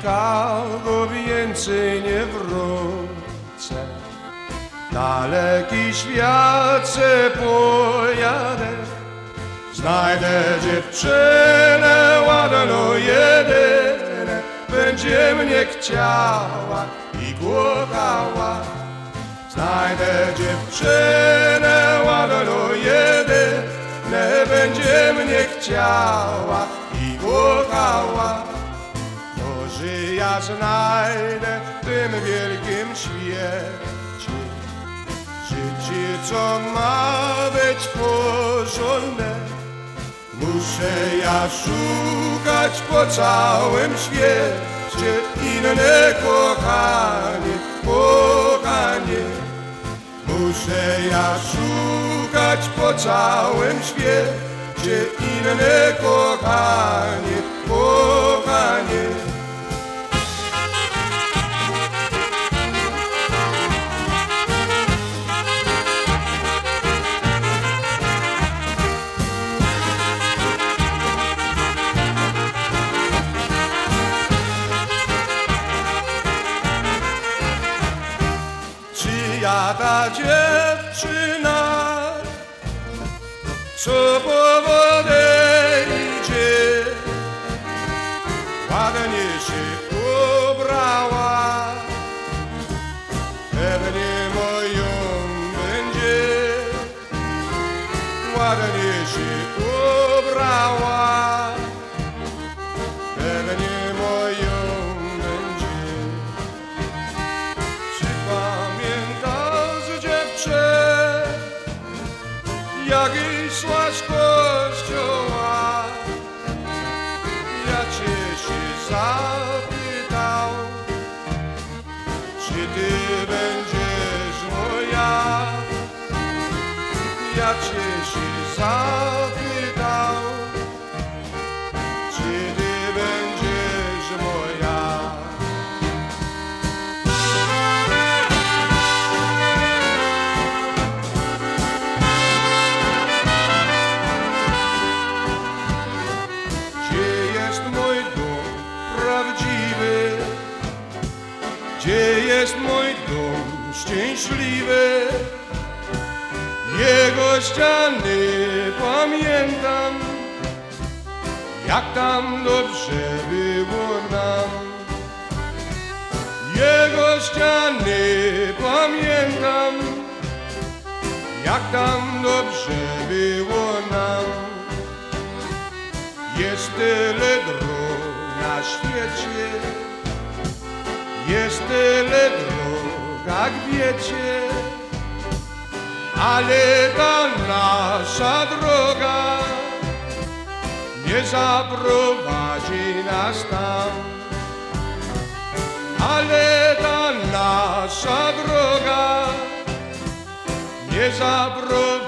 Chicago więcej nie wrócę. Daleki światce pojadę, znajdę dziewczynę ładną jedyne, będzie mnie chciała i kochała. Znajdę dziewczynę ładną jedyne, będzie mnie chciała i kochała. Znajdę w tym wielkim świecie życie, co ma być porządne. Muszę ja szukać po całym świecie inne kochanie, kochanie. Muszę ja szukać po całym świecie inne kochanie. Ta dziewczyna, co po wodę idzie, ładnie się ubrała, pewnie moją będzie, ładnie się ubrała, jak szłaś z kościoła? Ja cię się zapytał, czy ty będziesz moja? Ja cię się zapytał, prawdziwy? Gdzie jest mój dom szczęśliwy? Jego ściany pamiętam, jak tam dobrze było nam. Jego ściany pamiętam, jak tam dobrze było świecie, jest tyle dróg, jak wiecie, ale ta nasza droga nie zaprowadzi nas tam. Ale ta nasza droga nie zaprowadzi